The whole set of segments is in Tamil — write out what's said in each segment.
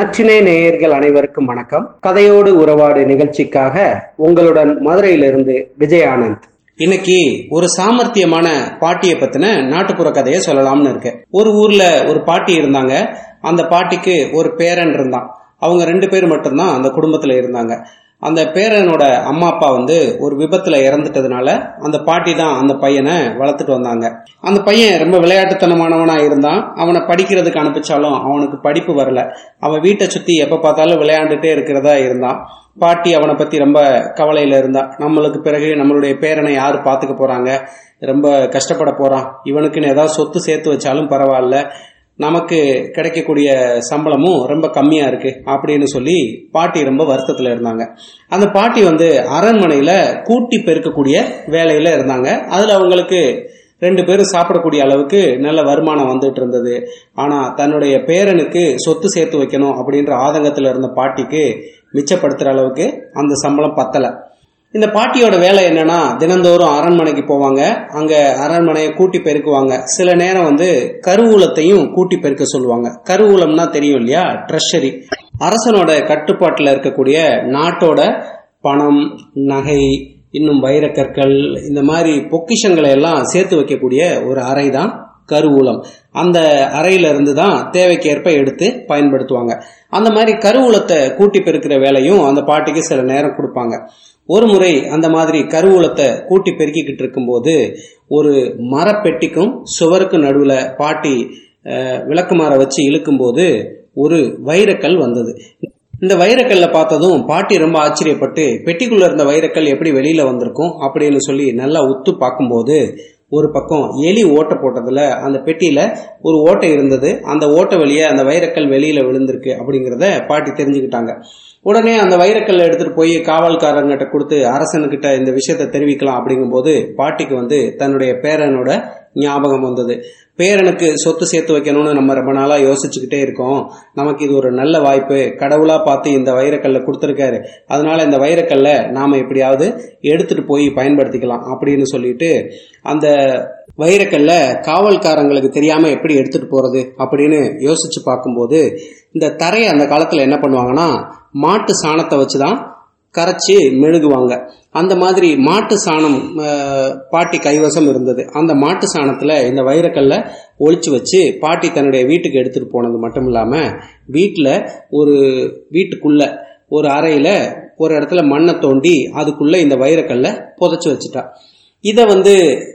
நற்றினை நேயர்கள் அனைவருக்கும் வணக்கம். கதையோடு உறவாடு நிகழ்ச்சிக்காக உங்களுடன் மதுரையிலிருந்து விஜய் ஆனந்த் இன்னைக்கு ஒரு சாமர்த்தியமான பாட்டியை பத்தின நாட்டுப்புற கதையை சொல்லலாம்னு இருக்கேன் ஒரு ஊர்ல ஒரு பாட்டி இருந்தாங்க. அந்த பாட்டிக்கு ஒரு பேரன் இருந்தான். அவங்க ரெண்டு பேர் மட்டும்தான் அந்த குடும்பத்துல இருந்தாங்க. அந்த பேரனோட அம்மா அப்பா வந்து ஒரு விபத்துல இறந்துட்டதுனால அந்த பாட்டி தான் அந்த பையனை வளர்த்துட்டு வந்தாங்க. அந்த பையன் ரொம்ப விளையாட்டுத்தனமானவனா இருந்தான். அவனை படிக்கிறதுக்கு அனுப்பிச்சாலும் அவனுக்கு படிப்பு வரல. அவன் வீட்டை சுத்தி எப்ப பார்த்தாலும் விளையாண்டுட்டே இருக்கிறதா இருந்தான். பாட்டி அவனை பத்தி ரொம்ப கவலையில இருந்தா. நம்மளுக்கு பிறகு நம்மளுடைய பேரனை யாரு பாத்துக்க போறாங்க? ரொம்ப கஷ்டப்பட போறான். இவனுக்குன்னு ஏதாவது சொத்து சேர்த்து வச்சாலும் பரவாயில்ல. நமக்கு கிடைக்கக்கூடிய சம்பளமும் ரொம்ப கம்மியா இருக்கு அப்படின்னு சொல்லி பாட்டி ரொம்ப வருத்தத்தில் இருந்தாங்க. அந்த பாட்டி வந்து அரண்மனையில கூட்டி பெருக்கக்கூடிய வேலையில இருந்தாங்க. அதுல அவங்களுக்கு ரெண்டு பேரும் சாப்பிடக்கூடிய அளவுக்கு நல்ல வருமானம் வந்துட்டு இருந்தது. ஆனா தன்னுடைய பேரனுக்கு சொத்து சேர்த்து வைக்கணும் அப்படின்ற ஆதங்கத்தில் இருந்த பாட்டிக்கு மிச்சப்படுத்துற அளவுக்கு அந்த சம்பளம் பத்தலை. இந்த பாட்டியோட வேலை என்னன்னா தினந்தோறும் அரண்மனைக்கு போவாங்க. அங்க அரண்மனையை கூட்டி பெருக்குவாங்க. சில நேரம் வந்து கருவூலத்தையும் கூட்டி பெருக்க சொல்லுவாங்க. கருவூலம்னா தெரியும் இல்லையா? ட்ரெஷரி அரசனோட கட்டுப்பாட்டில் இருக்கக்கூடிய நாட்டோட பணம் நகை இன்னும் வைரக்கற்கள் இந்த மாதிரி பொக்கிஷங்களை எல்லாம் சேர்த்து வைக்கக்கூடிய ஒரு அறை தான் கருவூலம். அந்த அறையிலிருந்து தான் தேவைக்கேற்ப எடுத்து பயன்படுத்துவாங்க. அந்த மாதிரி கருவூலத்தை கூட்டி பெருக்கிற வேலையும் அந்த பாட்டிக்கு சில நேரம் கொடுப்பாங்க. ஒரு முறை அந்த மாதிரி கருவூலத்தை கூட்டி பெருக்கிக்கிட்டு இருக்கும்போது ஒரு மரப்பெட்டிக்கும் சுவருக்கும் நடுவில் பாட்டி விளக்குமாற வச்சு இழுக்கும்போது ஒரு வைரக்கல் வந்தது. இந்த வைரக்கல்ல பார்த்ததும் பாட்டி ரொம்ப ஆச்சரியப்பட்டு பெட்டிக்குள்ள இருந்த வைரக்கல் எப்படி வெளியில வந்திருக்கும்? அப்படின்னு சொல்லி நல்லா உத்து பார்க்கும்போது ஒரு பக்கம் எலி ஓட்டை போட்டதுல அந்த பெட்டியில ஒரு ஓட்டை இருந்தது. அந்த ஓட்டை வழியே அந்த வைரக்கல் வெளியில விழுந்திருக்கு அப்படிங்கிறத பாட்டி தெரிஞ்சுக்கிட்டாங்க. உடனே அந்த வைரக்கல்லை எடுத்துட்டு போய் காவல்காரங்கிட்ட கொடுத்து அரசனுக்கிட்ட இந்த விஷயத்த தெரிவிக்கலாம் அப்படிங்கும்போது பாட்டிக்கு வந்து தன்னுடைய பேரனோட ஞாபகம் வந்தது. பேரனுக்கு சொத்து சேர்த்து வைக்கணும்னு நம்ம ரொம்ப நாளாக யோசிச்சுக்கிட்டே இருக்கோம். நமக்கு இது ஒரு நல்ல வாய்ப்பு. கடவுளாக பார்த்து இந்த வைரக்கல்லை கொடுத்துருக்காரு. அதனால இந்த வைரக்கல்லை நாம் எப்படியாவது எடுத்துகிட்டு போய் பயன்படுத்திக்கலாம் அப்படின்னு சொல்லிட்டு அந்த வைரக்கல்ல காவல்காரங்களுக்கு தெரியாமல் எப்படி எடுத்துகிட்டு போகிறது அப்படின்னு யோசித்து பார்க்கும்போது இந்த தரையை அந்த காலத்தில் என்ன பண்ணுவாங்கன்னா மாட்டு சாணத்தை வச்சு தான் கரைச்சி மெழுகுவாங்க. அந்த மாதிரி மாட்டு சாணம் பாட்டி கைவசம் இருந்தது. அந்த மாட்டு சாணத்துல இந்த வைரக்கல்ல ஒழிச்சு வச்சு பாட்டி தன்னுடைய வீட்டுக்கு எடுத்துட்டு போனது மட்டும் இல்லாம வீட்டுல ஒரு வீட்டுக்குள்ள ஒரு அறையில ஒரு இடத்துல மண்ணை தோண்டி அதுக்குள்ள இந்த வைரக்கல்ல புதைச்சு வச்சுட்டா. இதை வந்து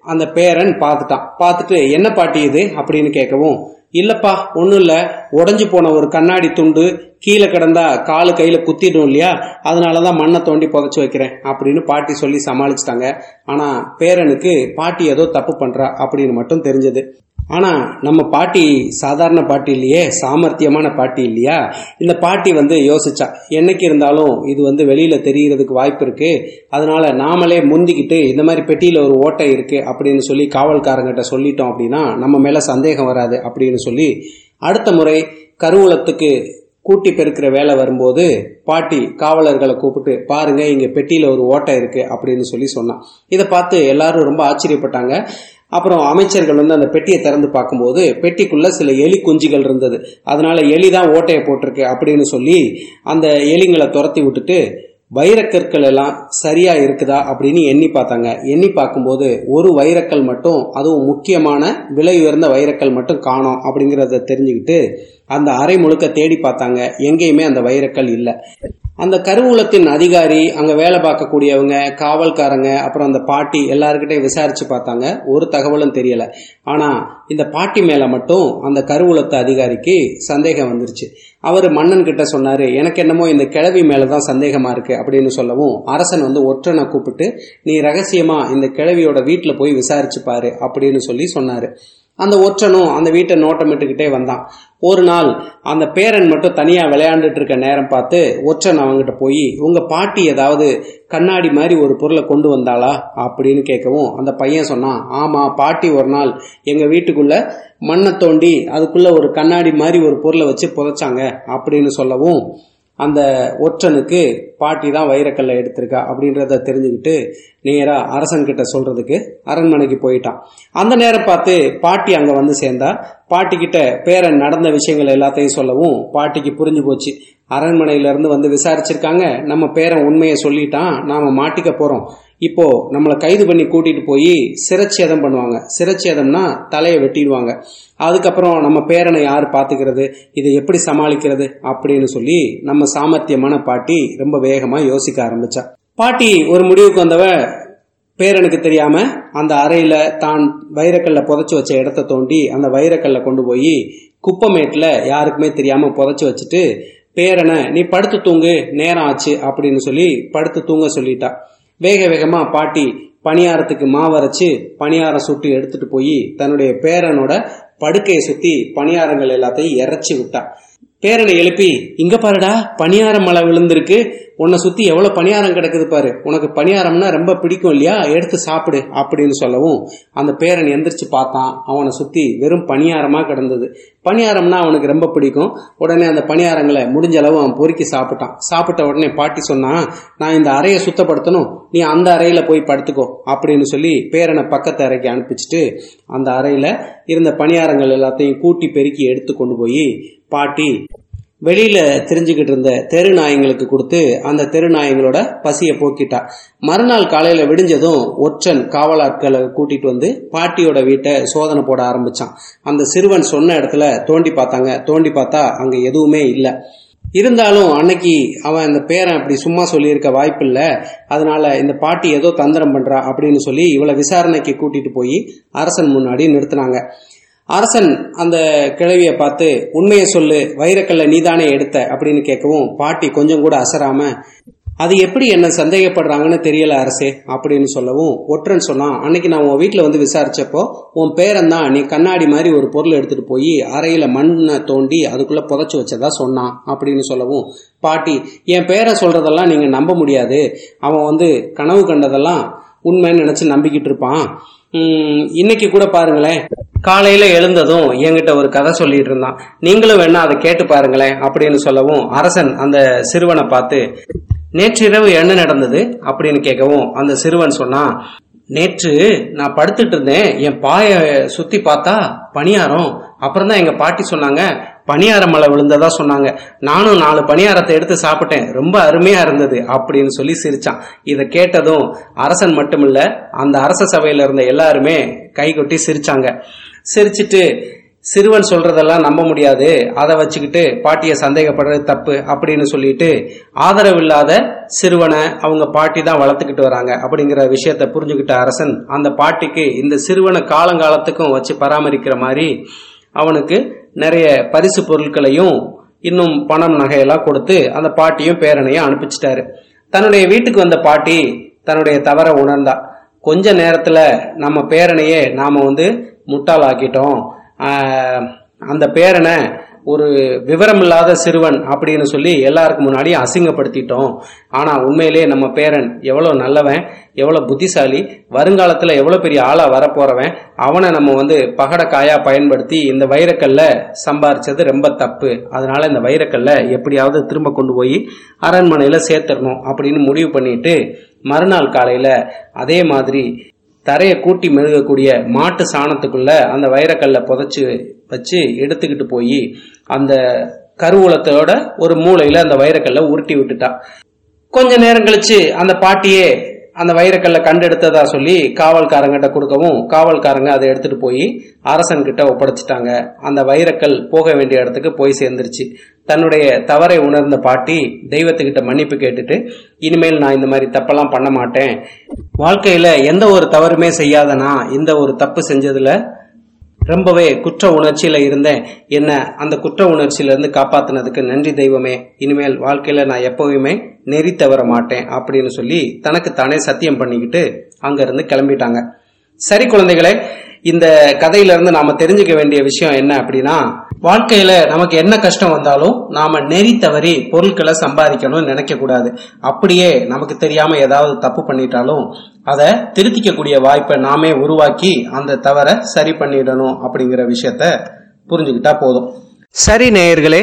அந்த பேரன் பார்த்துட்டான். பார்த்துட்டு என்ன பாட்டி இது? அப்படின்னு கேட்கவும் இல்லப்பா ஒன்றும் இல்லை. உடஞ்சி போன ஒரு கண்ணாடி துண்டு கீழே கிடந்தா காலு கையில் குத்திடும் இல்லையா? அதனால தான் மண்ணை தோண்டி புதைச்சி வைக்கிறேன் அப்படின்னு பாட்டி சொல்லி சமாளிச்சிட்டாங்க. ஆனால் பேரனுக்கு பாட்டி ஏதோ தப்பு பண்ணுறா அப்படின்னு மட்டும் தெரிஞ்சது. ஆனால் நம்ம பாட்டி சாதாரண பாட்டி இல்லையே? சாமர்த்தியமான பாட்டி இல்லையா? இந்த பாட்டி வந்து யோசிச்சா என்னைக்கு இருந்தாலும் இது வந்து வெளியில் தெரிகிறதுக்கு வாய்ப்பு இருக்குது அதனால் நாமளே முந்திக்கிட்டு இந்த மாதிரி பெட்டியில் ஒரு ஓட்டை இருக்குது அப்படின்னு சொல்லி காவல்காரங்கிட்ட சொல்லிட்டோம் அப்படின்னா நம்ம மேலே சந்தேகம் வராது அப்படின்னு சொல்லி அடுத்த முறை கருவூலத்துக்கு கூட்டி பெருக்கிற வேலை வரும்போது பாட்டி காவலர்களை கூப்பிட்டு பாருங்க இங்க பெட்டியில ஒரு ஓட்டை இருக்கு அப்படின்னு சொல்லி சொன்னான். இதை பார்த்து எல்லாரும் ரொம்ப ஆச்சரியப்பட்டாங்க. அப்புறம் அமைச்சர்கள் வந்து அந்த பெட்டியை திறந்து பார்க்கும்போது பெட்டிக்குள்ள சில எலி குஞ்சுகள் இருந்தது. அதனால எலி தான் ஓட்டையை போட்டிருக்கு அப்படின்னு சொல்லி அந்த எலிங்களை துரத்தி விட்டுட்டு வைரக்கற்கள் எல்லாம் சரியா இருக்குதா அப்படின்னு எண்ணி பார்த்தாங்க. எண்ணி பார்க்கும்போது ஒரு வைரக்கல் மட்டும் அதுவும் முக்கியமான விலை உயர்ந்த வைரக்கல் மட்டும் காணும் அப்படிங்கறத தெரிஞ்சுக்கிட்டு அந்த அறை முழுக்க தேடி பார்த்தாங்க. எங்கேயுமே அந்த வைரக்கல் இல்லை. அந்த கருவூலத்தின் அதிகாரி அங்க வேலை பார்க்கக்கூடியவங்க காவல்காரங்க அப்புறம் அந்த பாட்டி எல்லாருக்கிட்டையும் விசாரிச்சு பார்த்தாங்க. ஒரு தகவலும் தெரியல. ஆனா இந்த பாட்டி மேல மட்டும் அந்த கருவூலத்து அதிகாரிக்கு சந்தேகம் வந்துருச்சு. அவர் மன்னன் கிட்ட சொன்னாரு எனக்கு என்னமோ இந்த கிழவி மேலதான் சந்தேகமா இருக்கு அப்படின்னு சொல்லவும் அரசன் வந்து ஒற்றனை கூப்பிட்டு நீ ரகசியமா இந்த கிழவியோட வீட்டுல போய் விசாரிச்சு பாரு அப்படின்னு சொல்லி சொன்னாரு. அந்த ஒற்றனும் அந்த வீட்டை நோட்டமிட்டுக்கிட்டே வந்தான். ஒரு நாள் அந்த பேரன் மட்டும் தனியாக விளையாண்டுட்டு இருக்க நேரம் பார்த்து ஒற்றன் அவங்ககிட்ட போய் உங்கள் பாட்டி ஏதாவது கண்ணாடி மாதிரி ஒரு பொருளை கொண்டு வந்தாளா? அப்படின்னு கேட்கவும் அந்த பையன் சொன்னான் ஆமாம் பாட்டி ஒரு நாள் எங்கள் வீட்டுக்குள்ள மண்ணை தோண்டி அதுக்குள்ளே ஒரு கண்ணாடி மாதிரி ஒரு பொருளை வச்சு புதைச்சாங்க அப்படின்னு சொல்லவும் அந்த ஒற்றனுக்கு பாட்டி தான் வைரக்கல்லை எடுத்திருக்கா அப்படின்றத தெரிஞ்சுக்கிட்டு நேராக அரசன்கிட்ட சொல்கிறதுக்கு அரண்மனைக்கு போயிட்டான். அந்த நேரம் பார்த்து பாட்டி அங்கே வந்து சேர்ந்தா. பாட்டிக்கிட்ட பேரன் நடந்த விஷயங்கள் எல்லாத்தையும் சொல்லவும் பாட்டிக்கு புரிஞ்சு போச்சு. அரண்மனையிலேருந்து வந்து விசாரிச்சிருக்காங்க. நம்ம பேரன் உண்மையை சொல்லிட்டான். நாம் மாட்டிக்க போகிறோம் இப்போ நம்மளை கைது பண்ணி கூட்டிட்டு போய் சிரச்சேதம் பண்ணுவாங்க. சிரச்சேதம்னா தலையை வெட்டிடுவாங்க. அதுக்கப்புறம் நம்ம பேரனை யார் பார்த்துக்கிறது? இதை எப்படி சமாளிக்கிறது? அப்படின்னு சொல்லி நம்ம சாமர்த்தியமான பாட்டி ரொம்ப வேகமா யோசிக்க ஆரம்பிச்சா. பாட்டி ஒரு முடிவுக்கு வந்தவ பேரனுக்கு தெரியாம அந்த அறையில தான் வைரக்கல்ல புதைச்சி வச்ச இடத்த தோண்டி அந்த வைரக்கல்ல கொண்டு போய் குப்பமேட்டில் யாருக்குமே தெரியாம புதைச்சி வச்சுட்டு பேரனை நீ படுத்து தூங்கு நேரம் ஆச்சு அப்படின்னு சொல்லி படுத்து தூங்க சொல்லிட்டா. வேக வேகமா பாட்டி பணியாரத்துக்கு மாவரைச்சு பணியாரம் சுட்டு எடுத்துட்டு போய் தன்னுடைய பேரனோட படுக்கையை சுத்தி பணியாரங்கள் எல்லாத்தையும் இறைச்சி விட்டா. பேரனை எழுப்பி இங்க பாருடா பணியாரம் மழை விழுந்திருக்கு. உன்னை சுத்தி எவ்வளவு பணியாரம் கிடக்குது பாரு. உனக்கு பணியாரம்னா ரொம்ப பிடிக்கும் இல்லையா? எடுத்து சாப்பிடு அப்படின்னு சொல்லவும் அந்த பேரன் எந்திரிச்சு பார்த்தான். அவனை சுத்தி வெறும் பணியாரமா கிடந்தது. பணியாரம்னா அவனுக்கு ரொம்ப பிடிக்கும். உடனே அந்த பணியாரங்களை முடிஞ்ச அளவு அவன் பொறுக்கி சாப்பிட்டான். சாப்பிட்ட உடனே பாட்டி சொன்னான் நான் இந்த அறையை சுத்தப்படுத்தணும். நீ அந்த அறையில போய் படுத்துக்கோ அப்படின்னு சொல்லி பேரனை பக்கத்து அறைக்கு அனுப்பிச்சிட்டு அந்த அறையில இருந்த பணியாரங்கள் எல்லாத்தையும் கூட்டி பெருக்கி எடுத்து கொண்டு போய் பாட்டி வெளியில தெரிஞ்சுக்கிட்டு இருந்த தெரு நாயங்களுக்கு கொடுத்து அந்த தெரு நாயங்களோட பசியை போக்கிட்டா. மறுநாள் காலையில விடிஞ்சதும் ஒற்றன் காவலாட்களை கூட்டிட்டு வந்து பாட்டியோட வீட்டை சோதனை போட ஆரம்பிச்சான். அந்த சிறுவன் சொன்ன இடத்துல தோண்டி பார்த்தாங்க. தோண்டி பார்த்தா அங்க எதுவுமே இல்லை. இருந்தாலும் அன்னைக்கு அவன் இந்த பேரன் அப்படி சும்மா சொல்லியிருக்க வாய்ப்பு இல்லை அதனால இந்த பாட்டி ஏதோ தந்திரம் பண்றா அப்படின்னு சொல்லி இவளை விசாரணைக்கு கூட்டிட்டு போய் அரசன் முன்னாடி நிறுத்தினாங்க. அரசன் அந்த கிழவிய பார்த்து உண்மையை சொல்லு வைரக்கல்ல நீதானே எடுத்த? அப்படின்னு கேட்கவும் பாட்டி கொஞ்சம் கூட அசராம அது எப்படி என்ன சந்தேகப்படுறாங்கன்னு தெரியல அரசே அப்படின்னு சொல்லவும் ஒற்றன் சொன்னான் அன்னைக்கு நான் உன் வீட்டில் வந்து விசாரிச்சப்போ உன் பேரன் தான் நீ கண்ணாடி மாதிரி ஒரு பொருள் எடுத்துட்டு போய் அறையில மண்ணை தோண்டி அதுக்குள்ள புதைச்சு வச்சதா சொன்னான் அப்படின்னு சொல்லவும் பாட்டி என் பேரை சொல்றதெல்லாம் நீங்க நம்ப முடியாது. அவன் வந்து கனவு கண்டதெல்லாம் உண்மைன்னு நினைச்சு நம்பிக்கிட்டு இருப்பான். இன்னைக்கு கூட பாருங்களேன் காலையில எழுந்ததும் என்கிட்ட ஒரு கதை சொல்லிட்டு இருந்தான். நீங்களும் வேணா அதை கேட்டு பாருங்களேன் அப்படின்னு சொல்லவும் அரசன் அந்த சிறுவனை பார்த்து நேற்றிரவு என்ன நடந்தது? அப்படின்னு கேட்கவும் அந்த சிறுவன் சொன்னான் நேற்று நான் படுத்துட்டு இருந்தேன். என் பாய சுத்தி பார்த்தா பணியாரம். அப்புறம் தான் எங்க பாட்டி சொன்னாங்க பணியார மலை விழுந்ததா சொன்னாங்க. நானும் நாலு பணியாரத்தை எடுத்து சாப்பிட்டேன். ரொம்ப அருமையா இருந்தது அப்படின்னு சொல்லி சிரிச்சான். இதை கேட்டதும் அரசன் மட்டுமில்ல அந்த அரச சபையில இருந்த எல்லாருமே கை கொட்டி சிரிச்சாங்க. சிரிச்சிட்டு சிறுவன் சொல்றதெல்லாம் நம்ப முடியாது. அதை வச்சுக்கிட்டு பாட்டியை சந்தேகப்படுறது தப்பு அப்படின்னு சொல்லிட்டு ஆதரவில்லாத சிறுவனை அவங்க பாட்டி தான் வளர்த்துக்கிட்டு வராங்க அப்படிங்கிற விஷயத்த புரிஞ்சுக்கிட்ட அரசன் அந்த பாட்டிக்கு இந்த சிறுவனை காலங்காலத்துக்கும் வச்சு பராமரிக்கிற மாதிரி அவனுக்கு நிறைய பரிசு பொருட்களையும் இன்னும் பணம் நகையெல்லாம் கொடுத்து அந்த பாட்டியும் பேரனையும் அனுப்பிச்சிட்டாரு. தன்னுடைய வீட்டுக்கு வந்த பாட்டி தன்னுடைய தவற உணர்ந்தா. கொஞ்ச நேரத்துல நம்ம பேரனையே நாம வந்து முட்டாளாக்கிட்டோம். அந்த பேரனை ஒரு விவரமில்லாத சிறுவன் அப்படின்னு சொல்லி எல்லாருக்கு முன்னாடியும் அசிங்கப்படுத்திட்டோம். ஆனா உண்மையிலேயே நம்ம பேரன் எவ்வளவு நல்லவன் எவ்வளவு புத்திசாலி வருங்காலத்துல எவ்வளவு பெரிய ஆளா வரப்போறவன் அவனை நம்ம வந்து பகடக்காயா பயன்படுத்தி இந்த வைரக்கல்ல சம்பாரிச்சது ரொம்ப தப்பு. அதனால இந்த வைரக்கல்ல எப்படியாவது திரும்ப கொண்டு போய் அரண்மனையில சேர்த்துடணும் அப்படின்னு முடிவு பண்ணிட்டு மறுநாள் காலையில அதே மாதிரி தரையை கூட்டி மெழுகக்கூடிய மாட்டு சாணத்துக்குள்ள அந்த வைரக்கல்லை புதைச்சி வச்சு எடுத்துக்கிட்டு போய் அந்த கருவூலத்தோட ஒரு மூளையில அந்த வைரக்கல்லை உருட்டி விட்டுட்டான் கொஞ்ச நேரம் கழிச்சு அந்த பாட்டியே அந்த வைரக்கல்லை கண்டெடுத்ததா சொல்லி காவல்காரங்கிட்ட கொடுக்கவும் காவல்காரங்க அதை எடுத்துட்டு போய் அரசன்கிட்ட ஒப்படைச்சிட்டாங்க. அந்த வைரக்கல் போக வேண்டிய இடத்துக்கு போய் சேர்ந்துருச்சு. தன்னுடைய தவறை உணர்ந்த பாட்டி தெய்வத்துக்கிட்ட மன்னிப்பு கேட்டுட்டு இனிமேல் நான் இந்த மாதிரி தப்பெல்லாம் பண்ண மாட்டேன். வாழ்க்கையில எந்த ஒரு தவறுமே செய்யாதனா இந்த ஒரு தப்பு செஞ்சதுல ரொம்பவே குற்ற உணர்ச்சியில இருந்தேன். என்ன அந்த குற்ற உணர்ச்சியில இருந்து காப்பாத்தினதுக்கு நன்றி தெய்வமே. இனிமேல் வாழ்க்கையில நான் எப்பவுமே நெறி தவற மாட்டேன் அப்படின்னு சொல்லி தனக்கு தானே சத்தியம் பண்ணிக்கிட்டு அங்க இருந்து கிளம்பிட்டாங்க. சரி குழந்தைகளே இந்த கதையில இருந்து நாம தெரிஞ்சுக்க வேண்டிய விஷயம் என்ன அப்படின்னா வாழ்க்கையில நமக்கு என்ன கஷ்டம் வந்தாலும் நாம நெறி தவறி பொருட்களை சம்பாதிக்கணும்னு நினைக்க கூடாது அப்படியே நமக்கு தெரியாம ஏதாவது தப்பு பண்ணிட்டாலும் அதை திருத்திக்கக்கூடிய வாய்ப்பை நாமே உருவாக்கி அந்த தவறை சரி பண்ணிடணும் அப்படிங்கிற விஷயத்த புரிஞ்சுக்கிட்டா போதும். சரி நேயர்களே